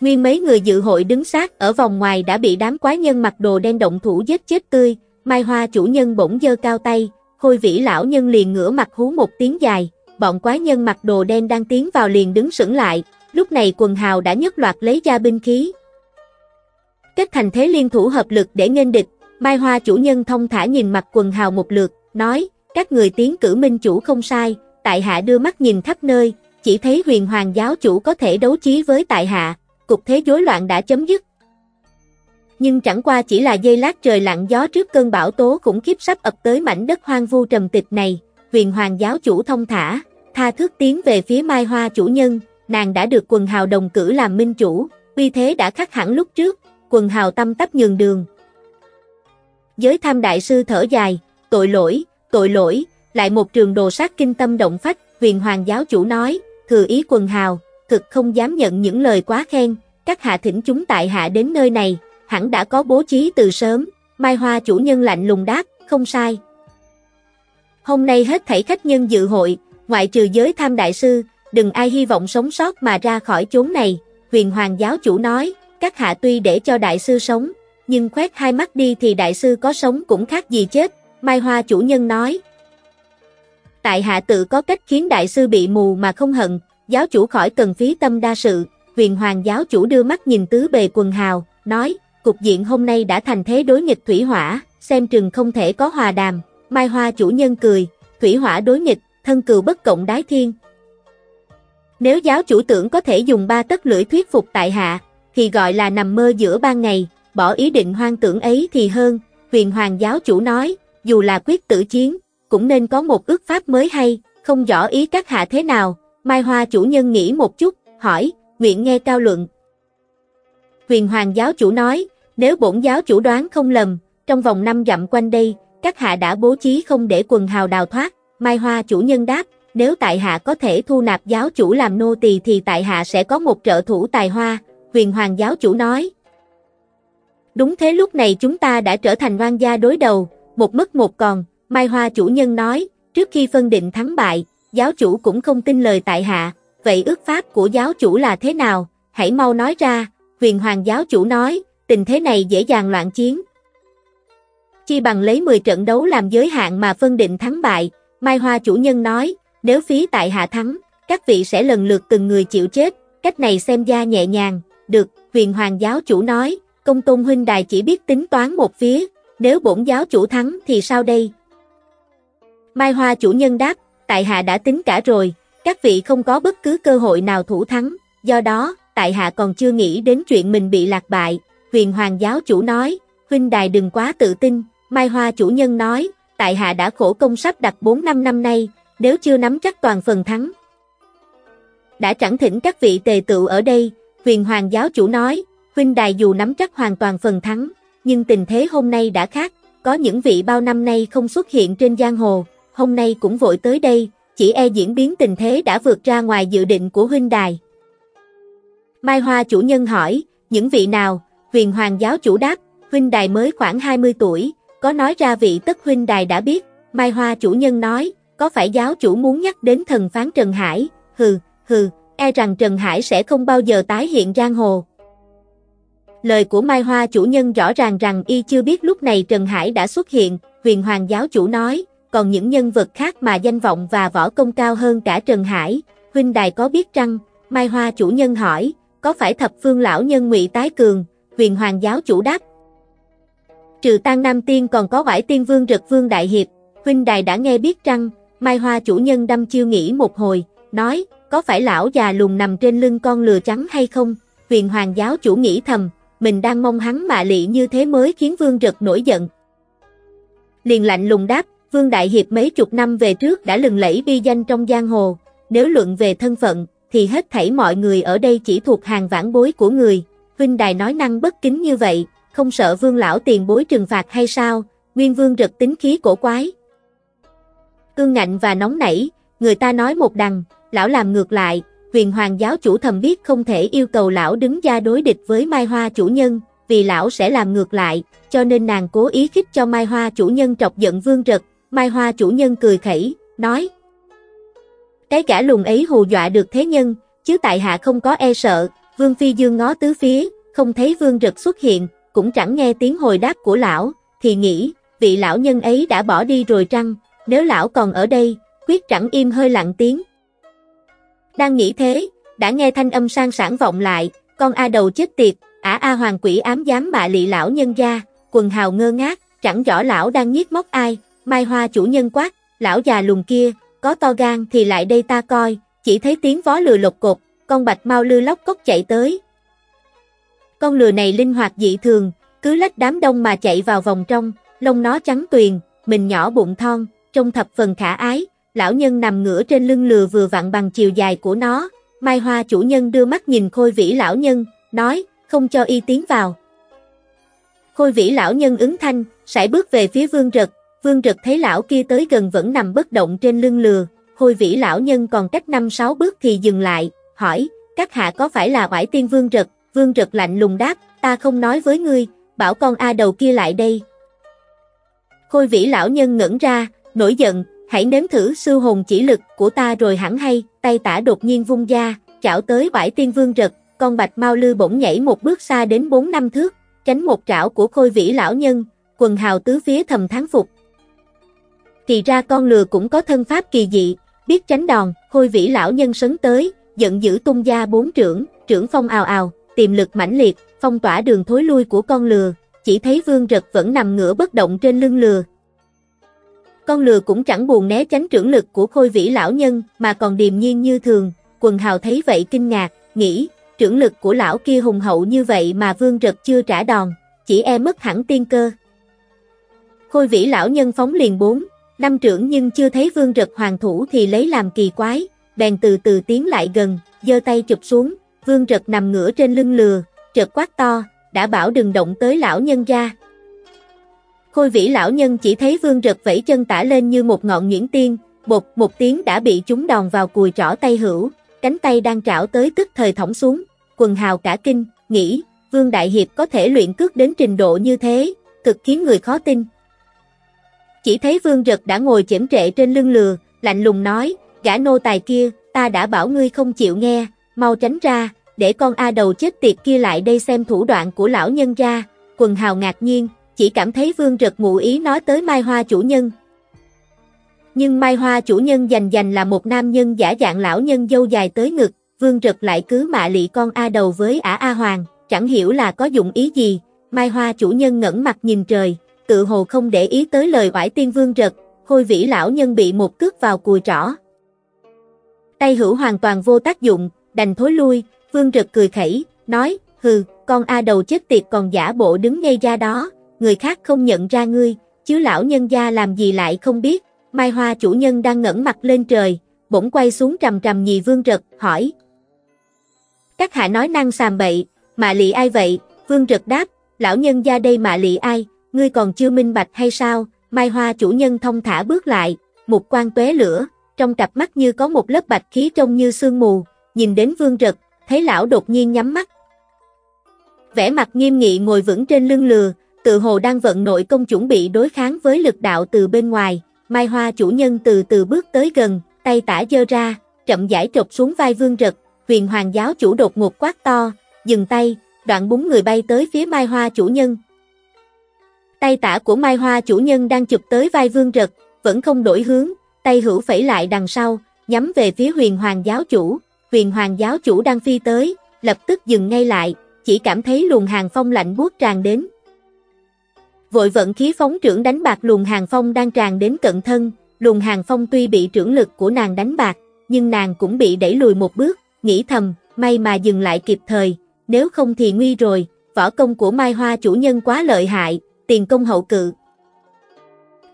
Nguyên mấy người dự hội đứng sát ở vòng ngoài đã bị đám quái nhân mặc đồ đen động thủ giết chết tươi, Mai Hoa chủ nhân bỗng dơ cao tay, khôi vĩ lão nhân liền ngửa mặt hú một tiếng dài, bọn quái nhân mặc đồ đen đang tiến vào liền đứng sững lại, lúc này quần hào đã nhất loạt lấy ra binh khí. Kết thành thế liên thủ hợp lực để nghênh địch, Mai Hoa chủ nhân thông thả nhìn mặt quần hào một lượt, nói, các người tiến cử minh chủ không sai, tại hạ đưa mắt nhìn khắp nơi, chỉ thấy huyền hoàng giáo chủ có thể đấu trí với tại hạ, cục thế rối loạn đã chấm dứt. Nhưng chẳng qua chỉ là dây lát trời lặng gió trước cơn bão tố khủng khiếp sắp ập tới mảnh đất hoang vu trầm tịch này, huyền hoàng giáo chủ thông thả, tha thước tiến về phía mai hoa chủ nhân, nàng đã được quần hào đồng cử làm minh chủ, uy thế đã khác hẳn lúc trước, quần hào tâm tấp nhường đường. Giới tham đại sư thở dài, tội lỗi, tội lỗi, lại một trường đồ sát kinh tâm động phách, huyền hoàng giáo chủ nói, thừa ý quần hào, thực không dám nhận những lời quá khen, các hạ thỉnh chúng tại hạ đến nơi này, hẳn đã có bố trí từ sớm, Mai Hoa chủ nhân lạnh lùng đáp, không sai. Hôm nay hết thảy khách nhân dự hội, ngoại trừ giới tham đại sư, đừng ai hy vọng sống sót mà ra khỏi chốn này, huyền hoàng giáo chủ nói, các hạ tuy để cho đại sư sống, nhưng khoét hai mắt đi thì đại sư có sống cũng khác gì chết, Mai Hoa chủ nhân nói. Tại hạ tự có cách khiến đại sư bị mù mà không hận, giáo chủ khỏi cần phí tâm đa sự, huyền hoàng giáo chủ đưa mắt nhìn tứ bề quần hào, nói, cục diện hôm nay đã thành thế đối nghịch thủy hỏa, xem chừng không thể có hòa đàm, Mai Hoa chủ nhân cười, thủy hỏa đối nghịch, thân cừu bất cộng đái thiên. Nếu giáo chủ tưởng có thể dùng ba tấc lưỡi thuyết phục tại hạ, thì gọi là nằm mơ giữa ban ngày, bỏ ý định hoang tưởng ấy thì hơn, huyền hoàng giáo chủ nói, dù là quyết tử chiến, cũng nên có một ước pháp mới hay, không rõ ý các hạ thế nào, Mai Hoa chủ nhân nghĩ một chút, hỏi, nguyện nghe cao luận. Huyền hoàng giáo chủ nói, nếu bổn giáo chủ đoán không lầm, trong vòng năm dặm quanh đây, các hạ đã bố trí không để quần hào đào thoát, Mai Hoa chủ nhân đáp, nếu tại hạ có thể thu nạp giáo chủ làm nô tỳ thì tại hạ sẽ có một trợ thủ tài hoa, huyền hoàng giáo chủ nói. Đúng thế lúc này chúng ta đã trở thành oan gia đối đầu, một mất một còn, Mai Hoa chủ nhân nói, trước khi phân định thắng bại, giáo chủ cũng không tin lời tại hạ, vậy ước pháp của giáo chủ là thế nào, hãy mau nói ra, huyền hoàng giáo chủ nói, tình thế này dễ dàng loạn chiến. Chi bằng lấy 10 trận đấu làm giới hạn mà phân định thắng bại, Mai Hoa chủ nhân nói, nếu phí tại hạ thắng, các vị sẽ lần lượt từng người chịu chết, cách này xem ra nhẹ nhàng, được, huyền hoàng giáo chủ nói, công tôn huynh đài chỉ biết tính toán một phía, nếu bổn giáo chủ thắng thì sao đây? Mai Hoa chủ nhân đáp, tại hạ đã tính cả rồi, các vị không có bất cứ cơ hội nào thủ thắng, do đó, tại hạ còn chưa nghĩ đến chuyện mình bị lạc bại, huyền hoàng giáo chủ nói, huynh đài đừng quá tự tin, Mai Hoa chủ nhân nói, tại hạ đã khổ công sắp đặt 4 năm năm nay, nếu chưa nắm chắc toàn phần thắng. Đã chẳng thỉnh các vị tề tựu ở đây, huyền hoàng giáo chủ nói, huynh đài dù nắm chắc hoàn toàn phần thắng, nhưng tình thế hôm nay đã khác, có những vị bao năm nay không xuất hiện trên giang hồ, hôm nay cũng vội tới đây, chỉ e diễn biến tình thế đã vượt ra ngoài dự định của huynh đài. Mai Hoa chủ nhân hỏi, những vị nào, viền hoàng giáo chủ đáp, huynh đài mới khoảng 20 tuổi, có nói ra vị tất huynh đài đã biết, Mai Hoa chủ nhân nói, có phải giáo chủ muốn nhắc đến thần phán Trần Hải, hừ, hừ, e rằng Trần Hải sẽ không bao giờ tái hiện giang hồ. Lời của Mai Hoa chủ nhân rõ ràng rằng y chưa biết lúc này Trần Hải đã xuất hiện, huyền hoàng giáo chủ nói, còn những nhân vật khác mà danh vọng và võ công cao hơn cả Trần Hải, huynh đài có biết chăng? Mai Hoa chủ nhân hỏi, có phải thập phương lão nhân ngụy tái cường, huyền hoàng giáo chủ đáp. Trừ Tăng Nam Tiên còn có Vải Tiên Vương rực Vương Đại Hiệp, huynh đài đã nghe biết chăng? Mai Hoa chủ nhân đâm chiêu nghĩ một hồi, nói, có phải lão già lùn nằm trên lưng con lừa trắng hay không? Huyền hoàng giáo chủ nghĩ thầm, mình đang mong hắn mạ lị như thế mới khiến Vương Rực nổi giận. Liền lạnh lùng đáp, Vương Đại Hiệp mấy chục năm về trước đã lừng lẫy bi danh trong giang hồ, nếu luận về thân phận, thì hết thảy mọi người ở đây chỉ thuộc hàng vãn bối của người, huynh đài nói năng bất kính như vậy, không sợ vương lão tiền bối trừng phạt hay sao, nguyên vương rực tính khí cổ quái. Cương ngạnh và nóng nảy, người ta nói một đằng, lão làm ngược lại, huyền hoàng giáo chủ thầm biết không thể yêu cầu lão đứng ra đối địch với Mai Hoa chủ nhân, vì lão sẽ làm ngược lại, cho nên nàng cố ý khích cho Mai Hoa chủ nhân trọc giận vương rực, Mai Hoa chủ nhân cười khẩy, nói. Cái gã lùng ấy hù dọa được thế nhân, chứ tại hạ không có e sợ, Vương Phi Dương ngó tứ phía, không thấy Vương Rực xuất hiện, cũng chẳng nghe tiếng hồi đáp của lão, thì nghĩ, vị lão nhân ấy đã bỏ đi rồi trăng, nếu lão còn ở đây, quyết chẳng im hơi lặng tiếng. Đang nghĩ thế, đã nghe thanh âm sang sản vọng lại, con A đầu chết tiệt, ả A hoàng quỷ ám giám bạ lị lão nhân gia, quần hào ngơ ngác, chẳng rõ lão đang nhiếc móc ai, Mai Hoa chủ nhân quát, lão già lùn kia, có to gan thì lại đây ta coi, chỉ thấy tiếng vó lừa lột cột, con bạch mau lư lóc cốc chạy tới. Con lừa này linh hoạt dị thường, cứ lách đám đông mà chạy vào vòng trong, lông nó trắng tuyền, mình nhỏ bụng thon, trông thập phần khả ái, lão nhân nằm ngửa trên lưng lừa vừa vặn bằng chiều dài của nó, Mai Hoa chủ nhân đưa mắt nhìn khôi vĩ lão nhân, nói, không cho y tiến vào. Khôi vĩ lão nhân ứng thanh, sải bước về phía vương rực, Vương rực thấy lão kia tới gần vẫn nằm bất động trên lưng lừa, Khôi vĩ lão nhân còn cách năm sáu bước thì dừng lại, hỏi, các hạ có phải là oải tiên Vương rực, Vương rực lạnh lùng đáp, ta không nói với ngươi, bảo con A đầu kia lại đây. Khôi vĩ lão nhân ngẩn ra, nổi giận, hãy nếm thử sư hồn chỉ lực của ta rồi hẳn hay, tay tả đột nhiên vung ra, chảo tới bãi tiên Vương rực con bạch mau lư bỗng nhảy một bước xa đến bốn năm thước, tránh một trảo của khôi vĩ lão nhân, quần hào tứ phía thầm thắng phục. Thì ra con lừa cũng có thân pháp kỳ dị, biết tránh đòn, khôi vĩ lão nhân sấn tới, giận dữ tung ra bốn trưởng, trưởng phong ào ào, tiềm lực mãnh liệt, phong tỏa đường thối lui của con lừa, chỉ thấy vương rực vẫn nằm ngửa bất động trên lưng lừa. Con lừa cũng chẳng buồn né tránh trưởng lực của khôi vĩ lão nhân, mà còn điềm nhiên như thường, quần hào thấy vậy kinh ngạc, nghĩ, trưởng lực của lão kia hùng hậu như vậy mà vương rực chưa trả đòn, chỉ e mất hẳn tiên cơ. Khôi vĩ lão nhân phóng liền bốn, năm trưởng nhưng chưa thấy vương rực hoàng thủ thì lấy làm kỳ quái, bèn từ từ tiến lại gần, giơ tay chụp xuống, vương rực nằm ngửa trên lưng lừa, trật quát to, đã bảo đừng động tới lão nhân ra. Khôi vĩ lão nhân chỉ thấy vương rực vẫy chân tả lên như một ngọn nhuyễn tiên, bột một tiếng đã bị chúng đòn vào cùi trỏ tay hữu, cánh tay đang trảo tới tức thời thõng xuống, quần hào cả kinh, nghĩ, vương đại hiệp có thể luyện cước đến trình độ như thế, cực khiến người khó tin. Chỉ thấy vương rực đã ngồi chễm trệ trên lưng lừa, lạnh lùng nói, gã nô tài kia, ta đã bảo ngươi không chịu nghe, mau tránh ra, để con A đầu chết tiệt kia lại đây xem thủ đoạn của lão nhân ra, quần hào ngạc nhiên, chỉ cảm thấy vương rực ngụ ý nói tới Mai Hoa chủ nhân. Nhưng Mai Hoa chủ nhân dành dành là một nam nhân giả dạng lão nhân dâu dài tới ngực, vương rực lại cứ mạ lị con A đầu với ả A Hoàng, chẳng hiểu là có dụng ý gì, Mai Hoa chủ nhân ngẩn mặt nhìn trời, tự hồ không để ý tới lời oải tiên vương rực, khôi vĩ lão nhân bị một cước vào cùi trỏ. Tay hữu hoàn toàn vô tác dụng, đành thối lui, vương rực cười khẩy, nói, hừ, con A đầu chết tiệt còn giả bộ đứng ngay ra đó, người khác không nhận ra ngươi, chứ lão nhân gia làm gì lại không biết, Mai Hoa chủ nhân đang ngẩng mặt lên trời, bỗng quay xuống trầm trầm nhì vương rực, hỏi. Các hạ nói năng xàm bậy, mạ lị ai vậy, vương rực đáp, lão nhân gia đây mạ lị ai, ngươi còn chưa minh bạch hay sao, Mai Hoa chủ nhân thông thả bước lại, một quan tuế lửa, trong cặp mắt như có một lớp bạch khí trông như sương mù, nhìn đến vương rực, thấy lão đột nhiên nhắm mắt. Vẻ mặt nghiêm nghị ngồi vững trên lưng lừa, tự hồ đang vận nội công chuẩn bị đối kháng với lực đạo từ bên ngoài, Mai Hoa chủ nhân từ từ bước tới gần, tay tả dơ ra, chậm giải trột xuống vai vương rực, huyền hoàng giáo chủ đột ngột quát to, dừng tay, đoạn búng người bay tới phía Mai Hoa chủ nhân. Tay tả của Mai Hoa chủ nhân đang chụp tới vai vương rực, vẫn không đổi hướng, tay hữu phẩy lại đằng sau, nhắm về phía huyền hoàng giáo chủ, huyền hoàng giáo chủ đang phi tới, lập tức dừng ngay lại, chỉ cảm thấy luồng hàng phong lạnh buốt tràn đến, vội vận khí phóng trưởng đánh bạc luồng hàng phong đang tràn đến cận thân, luồng hàng phong tuy bị trưởng lực của nàng đánh bạc, nhưng nàng cũng bị đẩy lùi một bước, nghĩ thầm, may mà dừng lại kịp thời, nếu không thì nguy rồi, võ công của Mai Hoa chủ nhân quá lợi hại, tiền công hậu cự.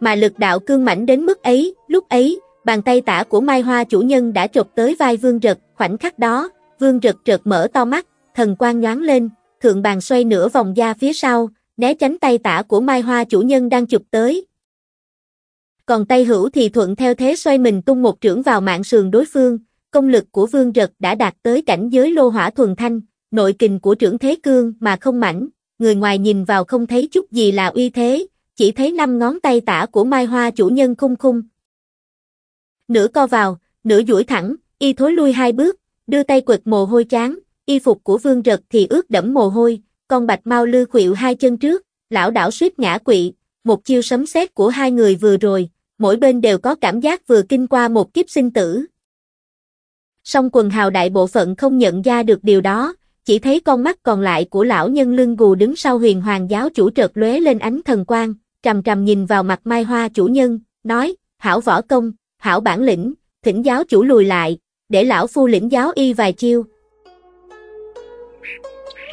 Mà lực đạo cương mãnh đến mức ấy, lúc ấy, bàn tay tả của Mai Hoa chủ nhân đã chộp tới vai Vương Rật, khoảnh khắc đó, Vương Rật trợt mở to mắt, thần quang nhoáng lên, thượng bàn xoay nửa vòng da phía sau, né tránh tay tả của Mai Hoa chủ nhân đang chụp tới. Còn tay hữu thì thuận theo thế xoay mình tung một trưởng vào mạng sườn đối phương, công lực của Vương Rật đã đạt tới cảnh giới lô hỏa thuần thanh, nội kình của trưởng thế cương mà không mảnh, người ngoài nhìn vào không thấy chút gì là uy thế, chỉ thấy năm ngón tay tả của Mai Hoa chủ nhân khung khung. Nửa co vào, nửa duỗi thẳng, y thối lui hai bước, đưa tay quệt mồ hôi chán, y phục của Vương Rật thì ướt đẫm mồ hôi, con bạch mau lư khuỵu hai chân trước, lão đảo suýt ngã quỵ, một chiêu sấm sét của hai người vừa rồi, mỗi bên đều có cảm giác vừa kinh qua một kiếp sinh tử. Song quần hào đại bộ phận không nhận ra được điều đó, chỉ thấy con mắt còn lại của lão nhân lưng gù đứng sau huyền hoàng giáo chủ trợt lóe lên ánh thần quang, trầm trầm nhìn vào mặt mai hoa chủ nhân, nói, hảo võ công, hảo bản lĩnh, thỉnh giáo chủ lùi lại, để lão phu lĩnh giáo y vài chiêu,